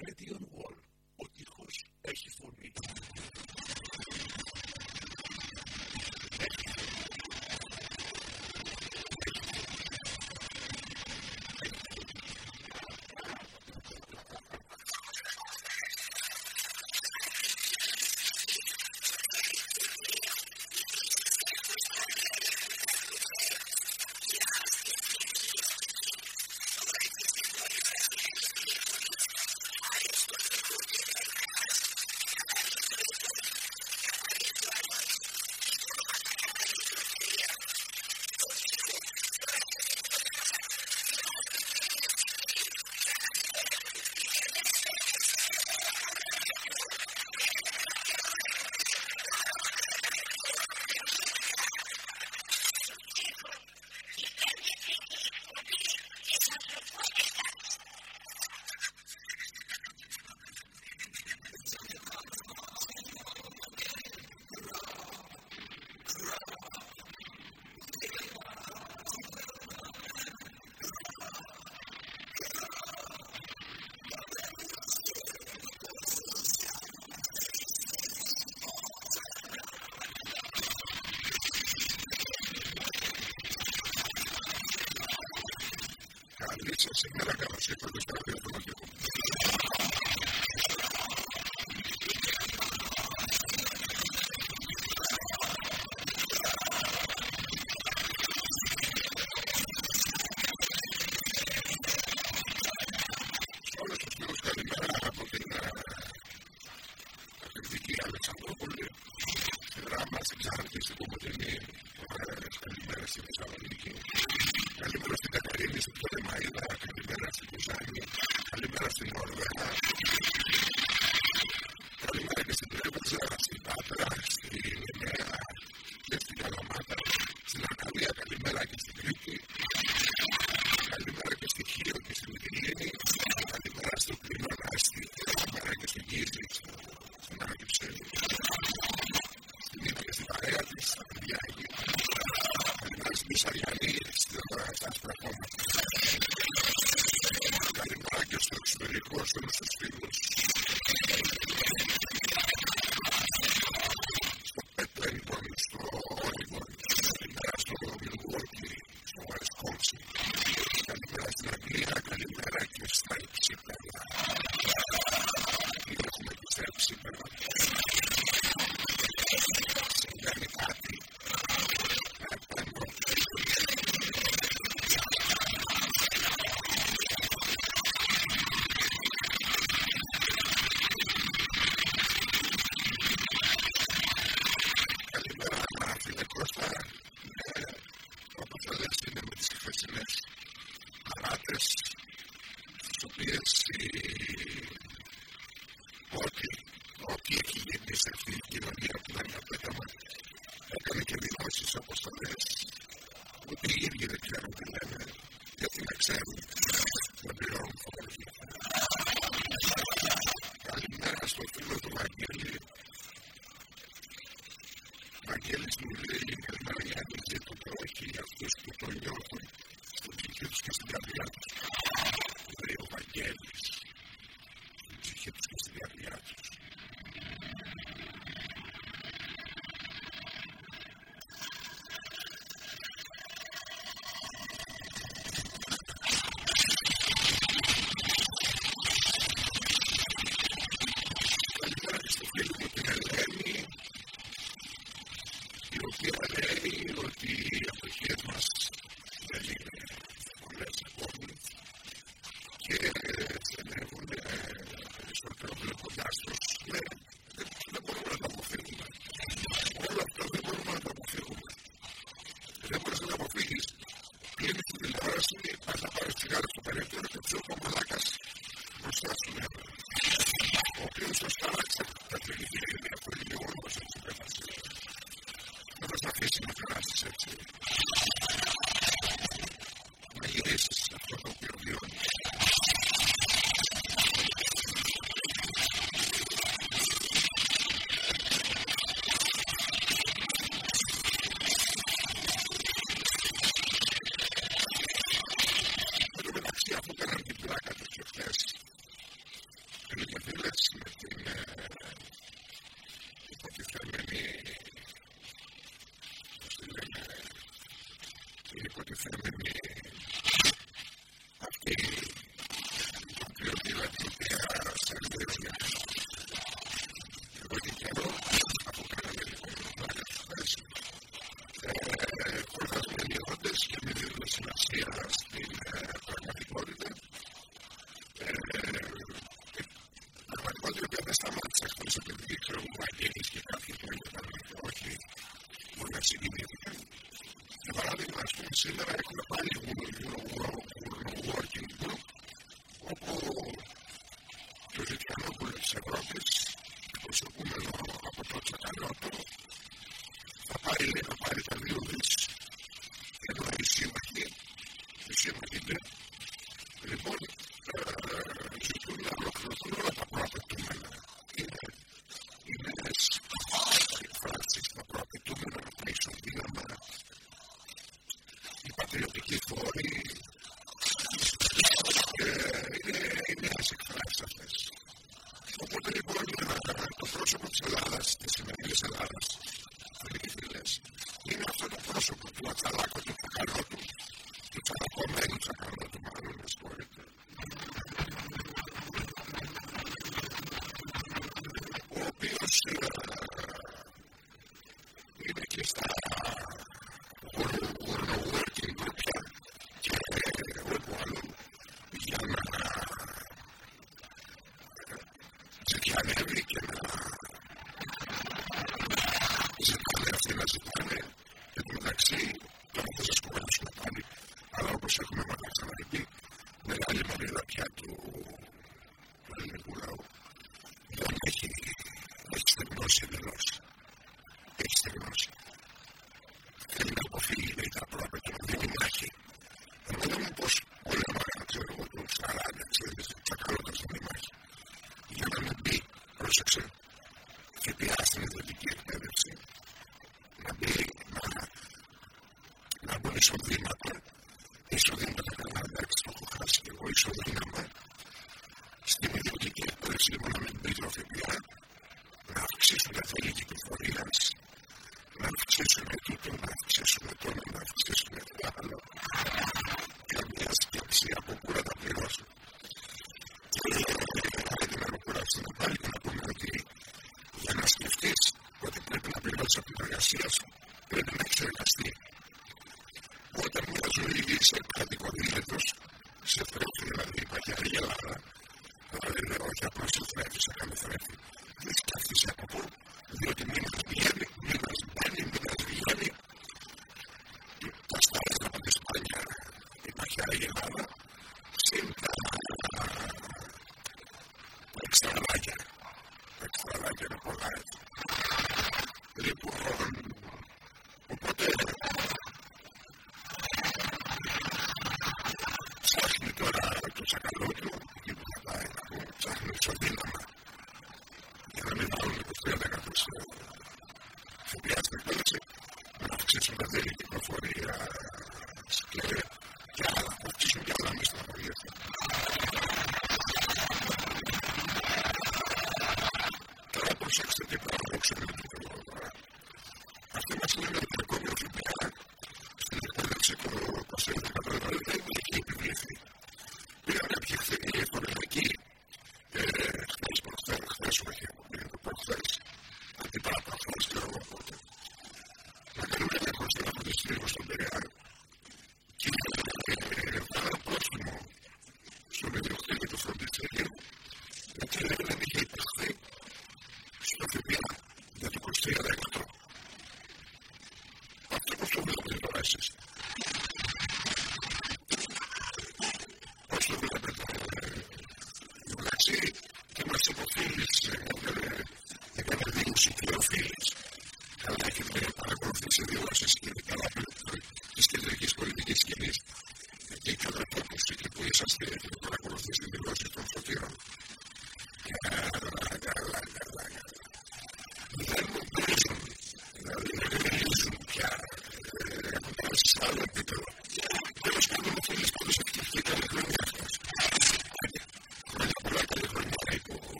crecido γιατί in the record. έχουμε μάθει στην Αμερική, μεγάλη μερίδα πια του ελληνικού λαού. Δεν έχει, έχει στεγνώσει εντελώ. Έχει στεγνώσει. Θέλει να αποφύγει, λέει, τα πρόβλημα, να δίνει μάχη. Εγώ δεν μου πώ πολεμάγα, ξέρω εγώ, του 40, ξέρω, τσακαλώντα την μάχη. Για να μην πει, πρόσεξε, και πιάσει την ειδική εκπαίδευση. Να μπει, να, να μπουν εισοδήματα στο στην με την Αυτή μας είναι μια κακόμια φιμπιά στην εκπαίδευση των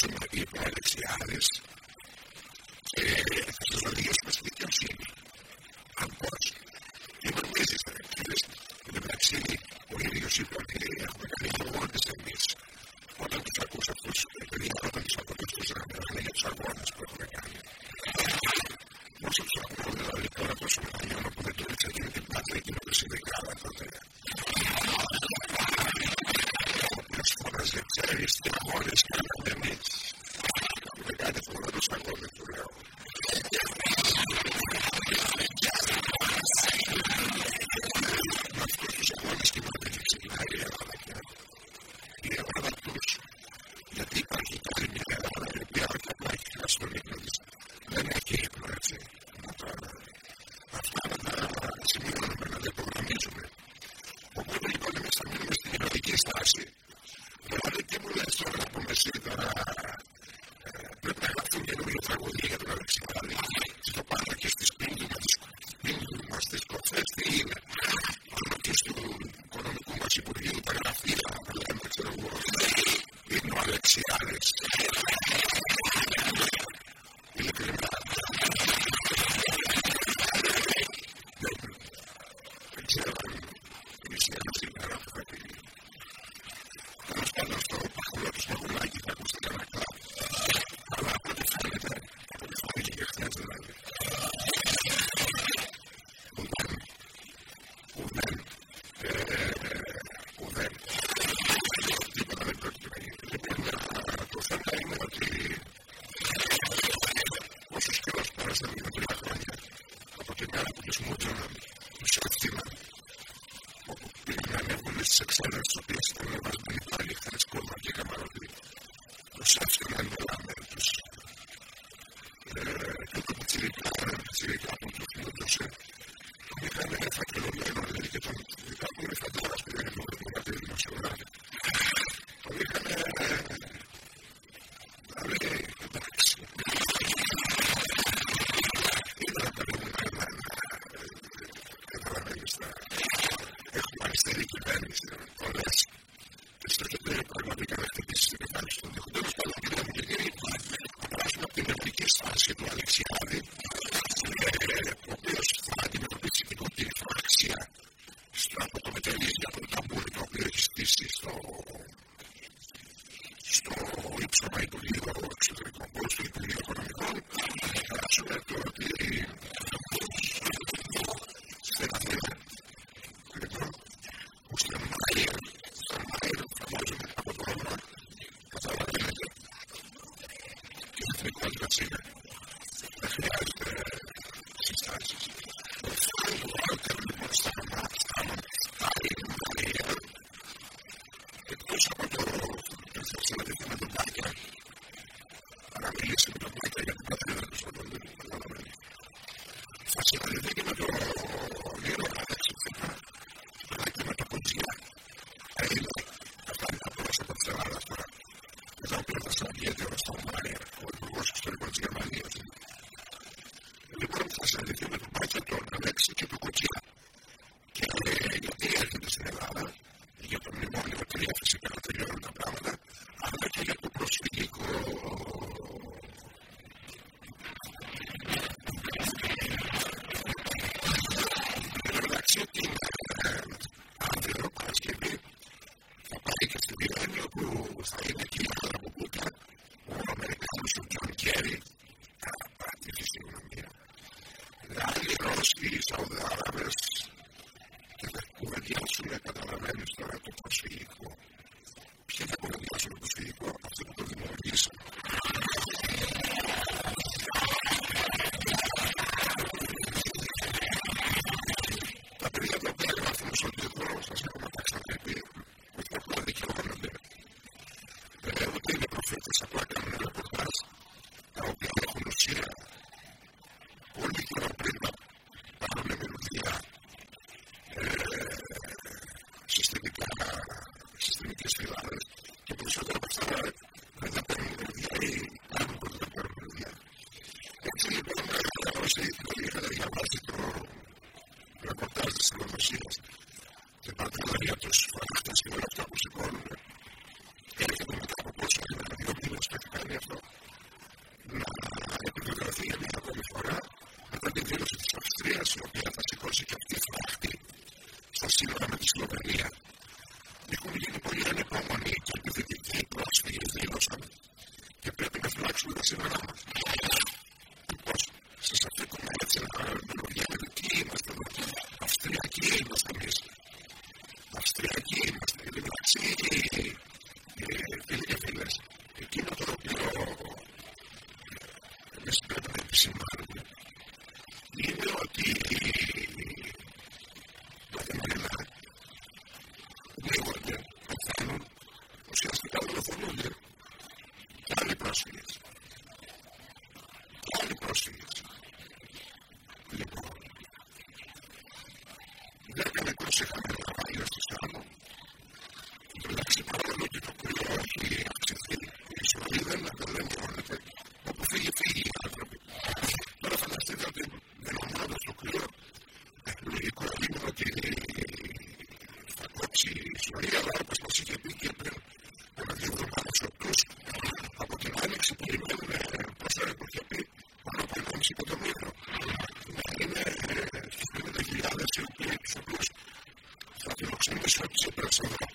περάσουν οι προελεξιάδες και θα σας οδηγήσουμε στη δικαιοσύνη. Αν πώς, είμαι μαζί στα ρεπτήρες, εν τω μεταξύ ο ίδιος είπε ότι έχουμε κάνει αγώνες εμείς όταν τους ακούσα αυτούς, παιδιά όταν τους ακολουθούσαμε, αλλά για τους αγώνες που έχουμε κάνει. Όσο τους ακούω, δηλαδή τώρα τόσο μεγαλειώνω που δεν το έτσι έγινε την πάτρια εκείνο το συνδικάρα τότε. Όποιος φωνάζει, ξέρεις, τώρα благословенный Όλοι οι πρόσφυγες Você me deixou de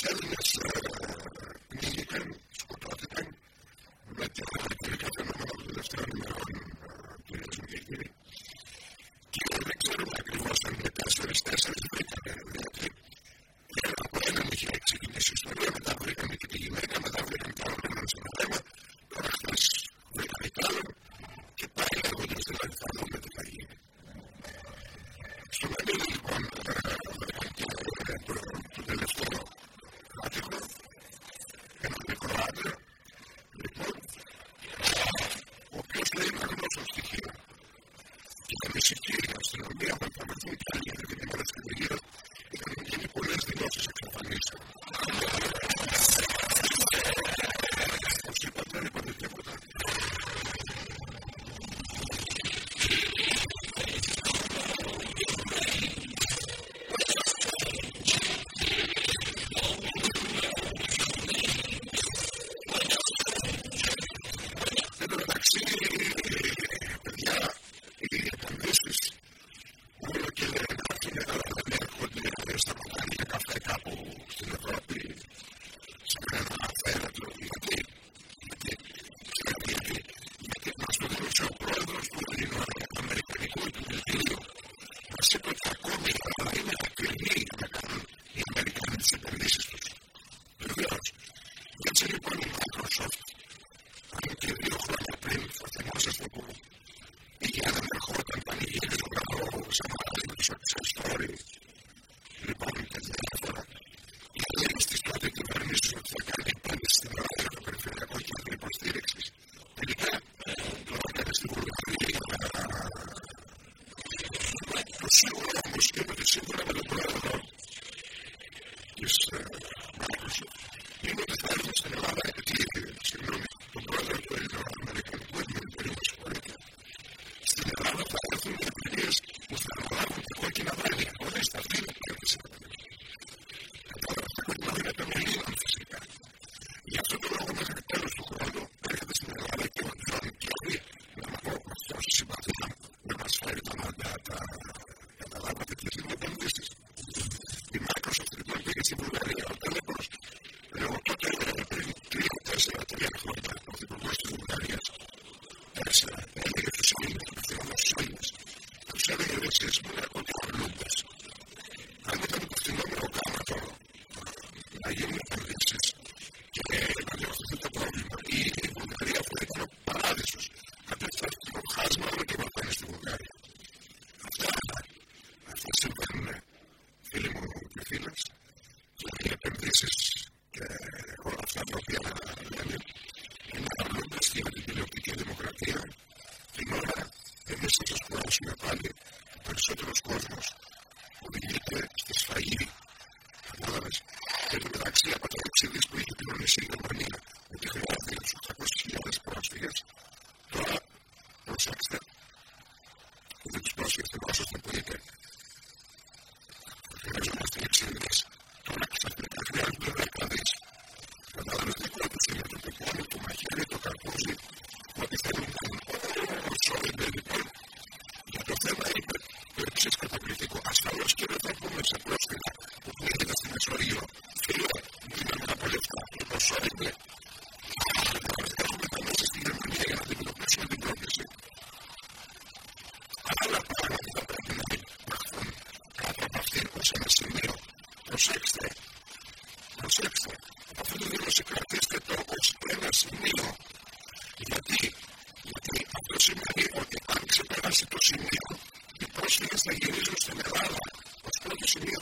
telling σημείο. Γιατί, γιατί αυτό σημαίνει ότι αν ξεπεράσει το σημείο, οι πρόσφυγες θα γυρίζουν στην Ελλάδα ως πρώτο σημείο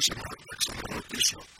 私が私がやるでしょう。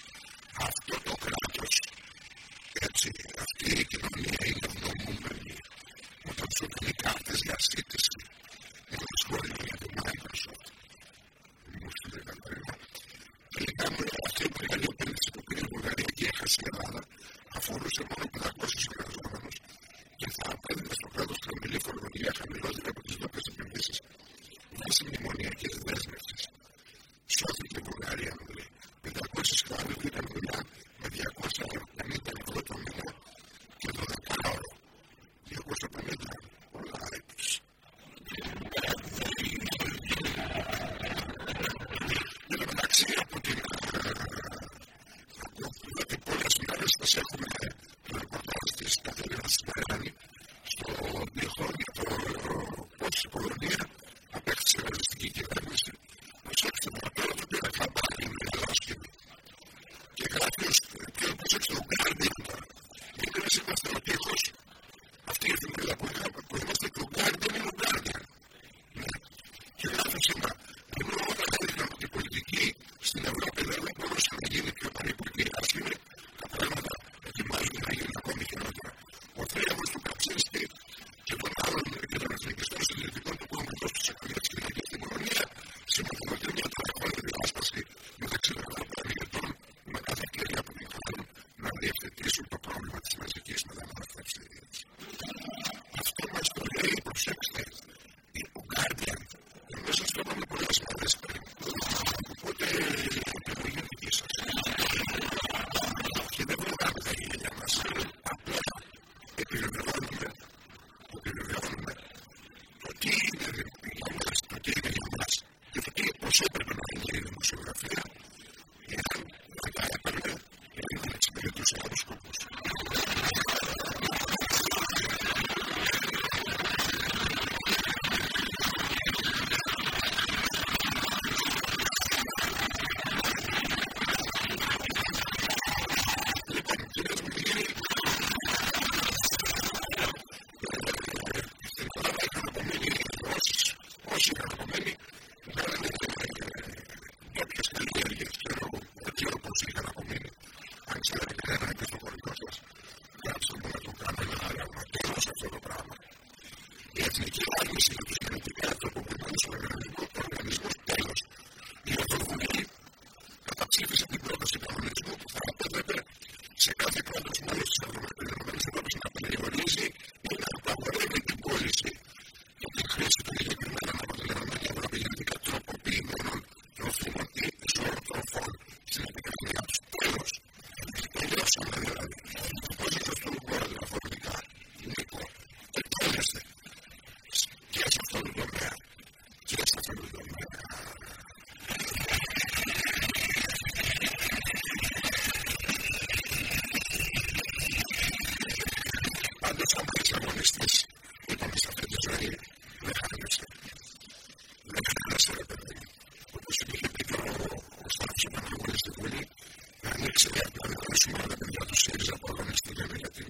Συνδέα, να μιλήσουμε με τα παιδιά του ΣΥΡΙΖΑ που για την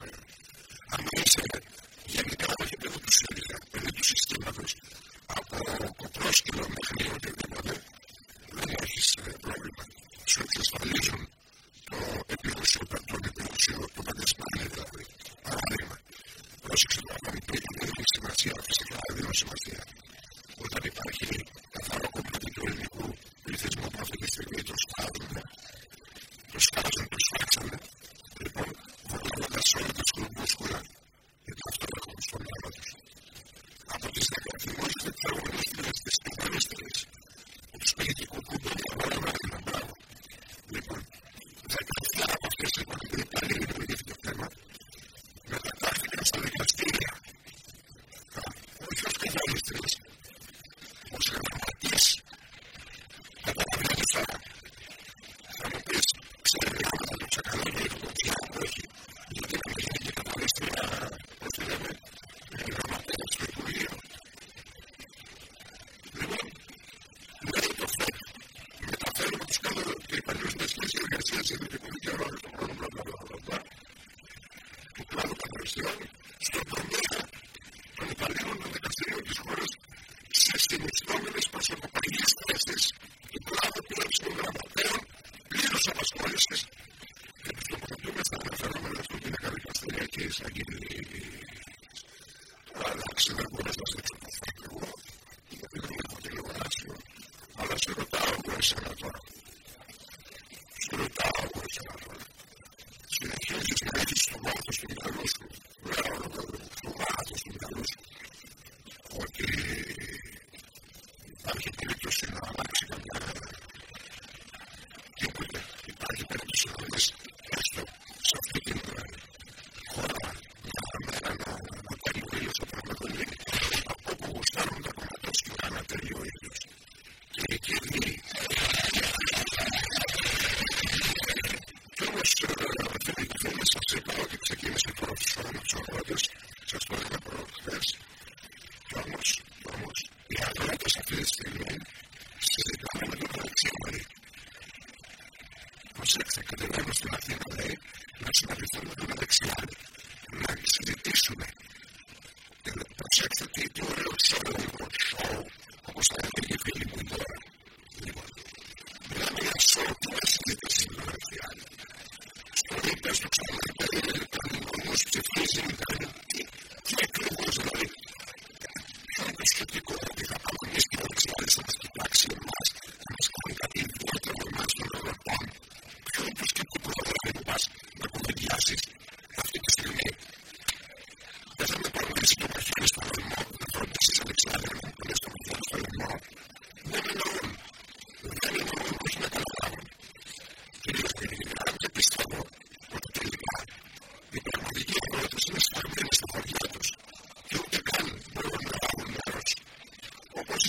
person of our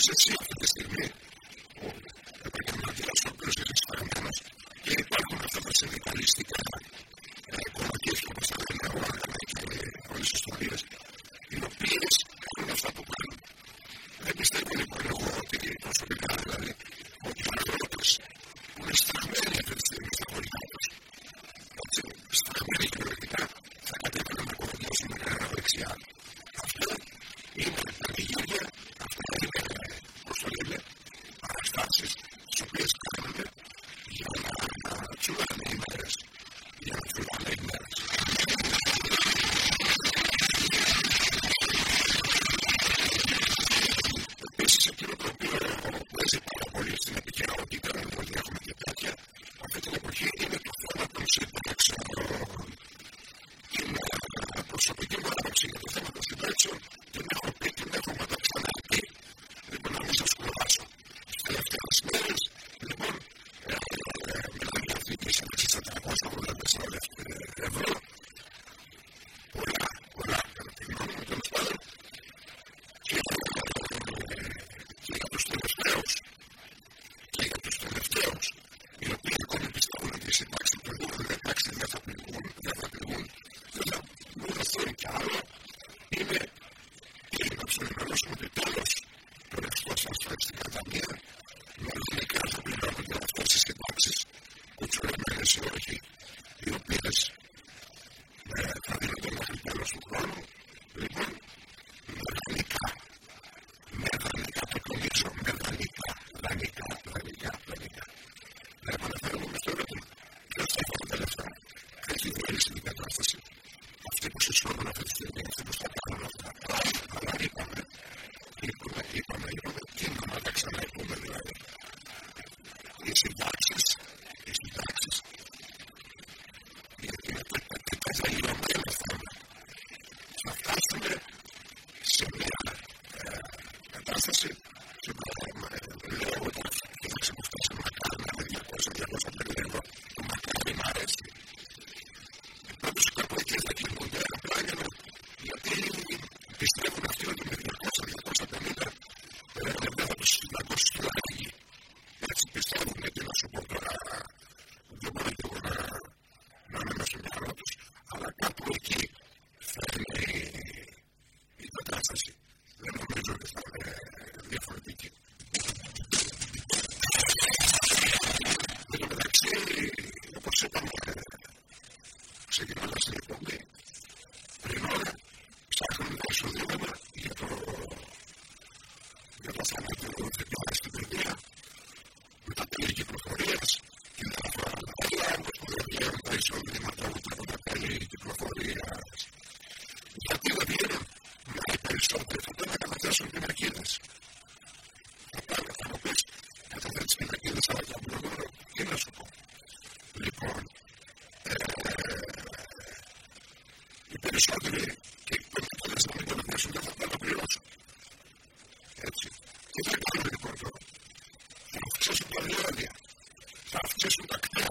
και σένα. Θα πρέπει να καταθέσουν πυρκαγιά. Θα πρέπει να καταθέσουν πυρκαγιά. Θα πρέπει να σου πω. Λοιπόν, οι περισσότεροι και οι πιο ελληνικοί δεν θα μπορούν να πλήρωσουν. Τι θα κάνουμε λοιπόν τώρα. Θα αυξήσουν τα αριά. Θα αυξήσουν τα κλιά.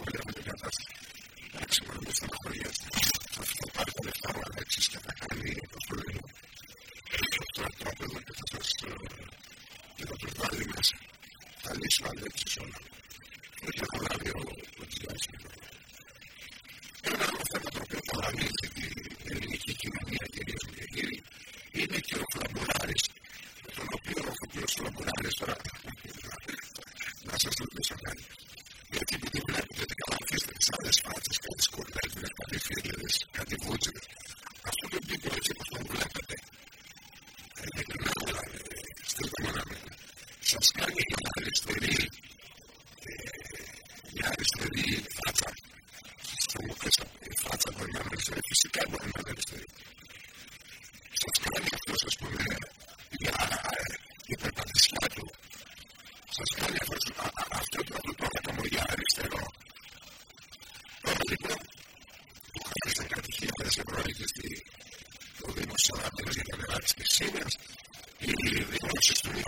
Όλοι αυτοί οι κατάσταση. Έτσι, με στεναχωρία. Αυτό πάρει τα λεφτά μου, θα έξι και τα expresiones y de hecho estoy muy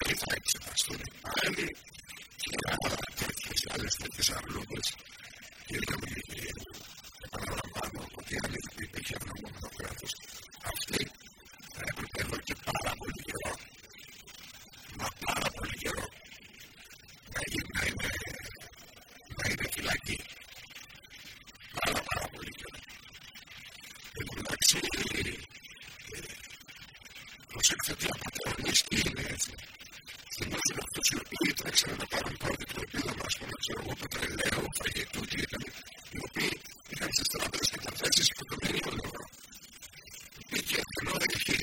και άμα τώρα η σκηνή έφυγε. Στην πρώτη φορά που οι Ρωμαίοι τρέξαμε ένα πάρα πολύ κρύο, ο κρύο του ήταν αυτό που ήταν το τελευταίο που ήταν και το τελευταίο που ήταν. Και η κυρία δεν έχει και...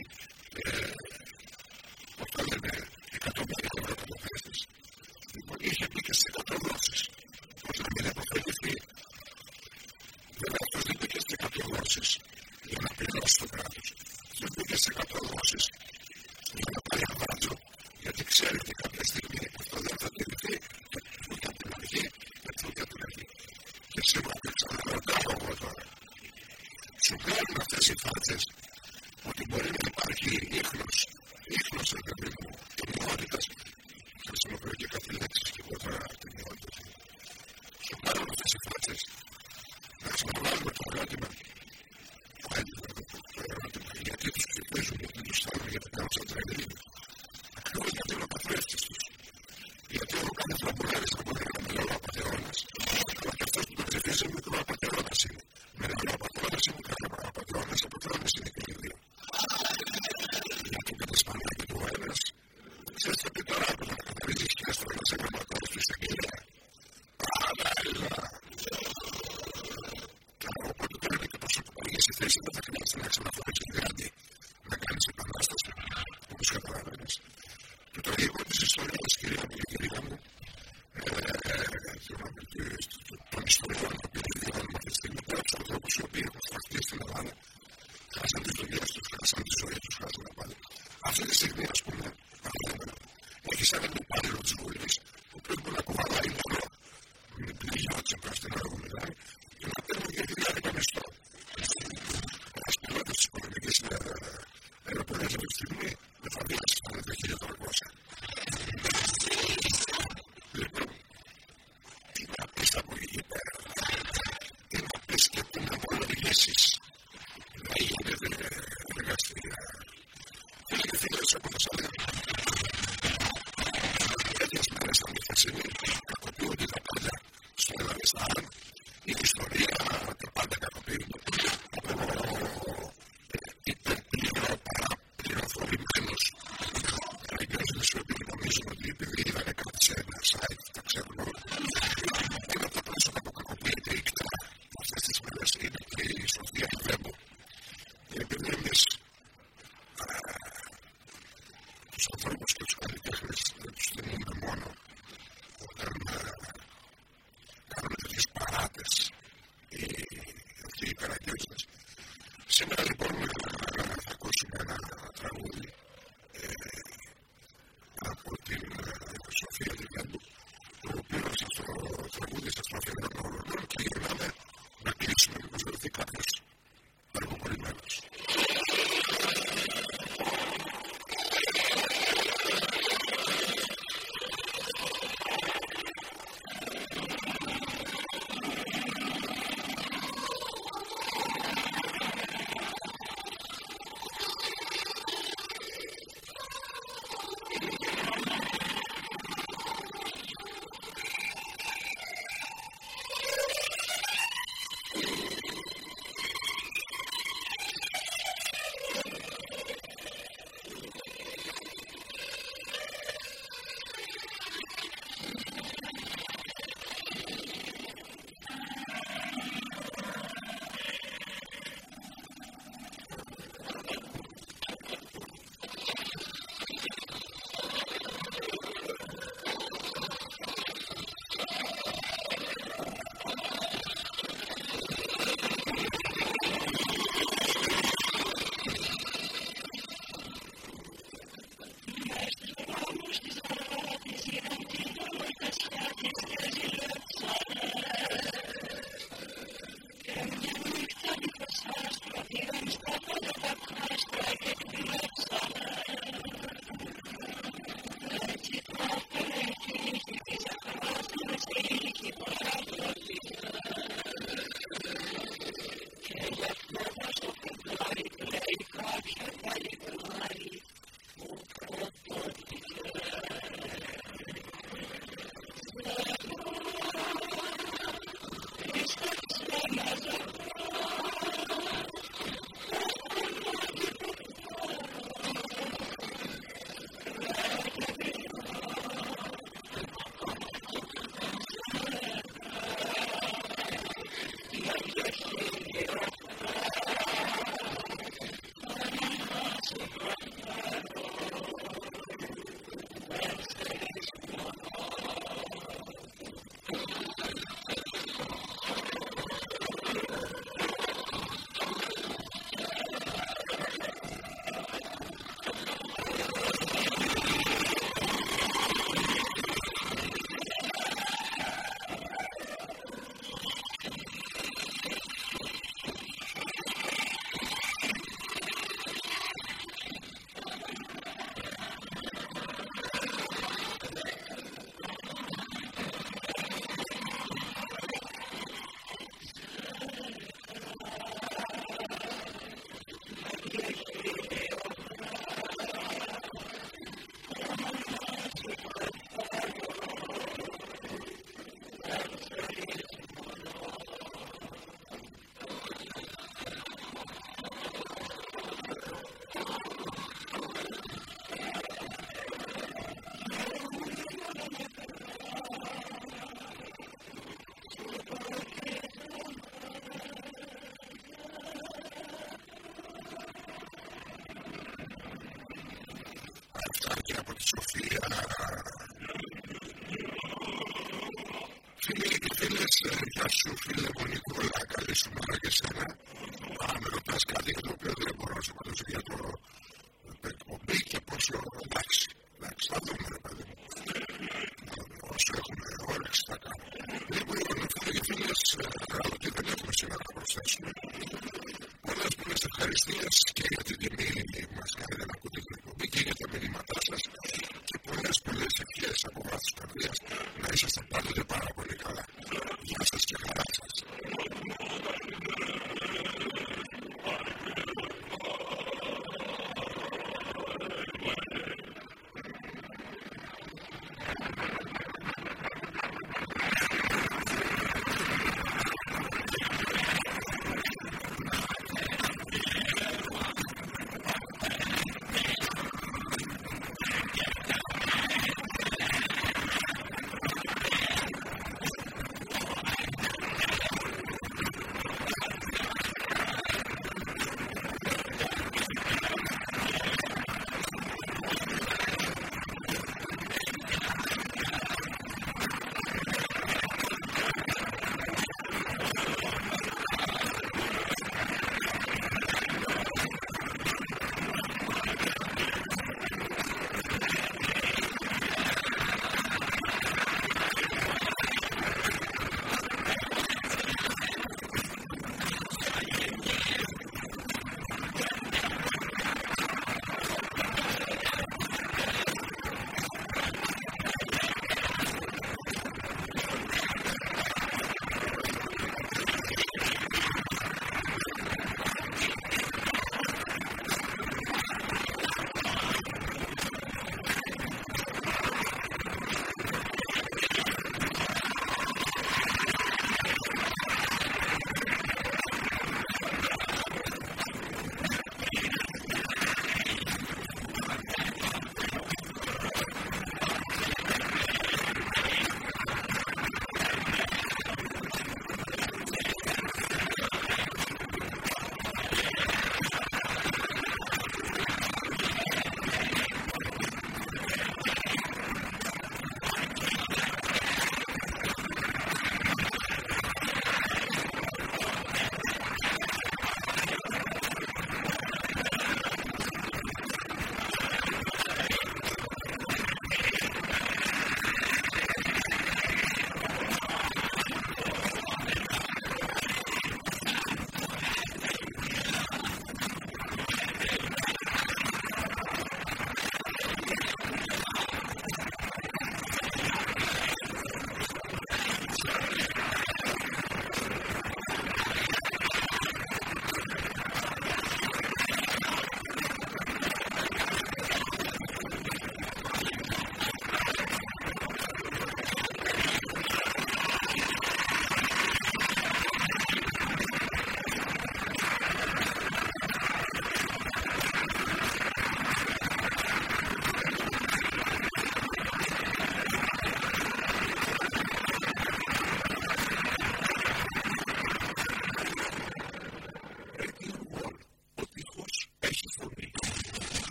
Αυτή τη στιγμή, ας πούμε, ε, έχεις έναν υπάλληλο της Βουλής, Sofía. Φίλε και φίλες, ε, γεια σου φίλε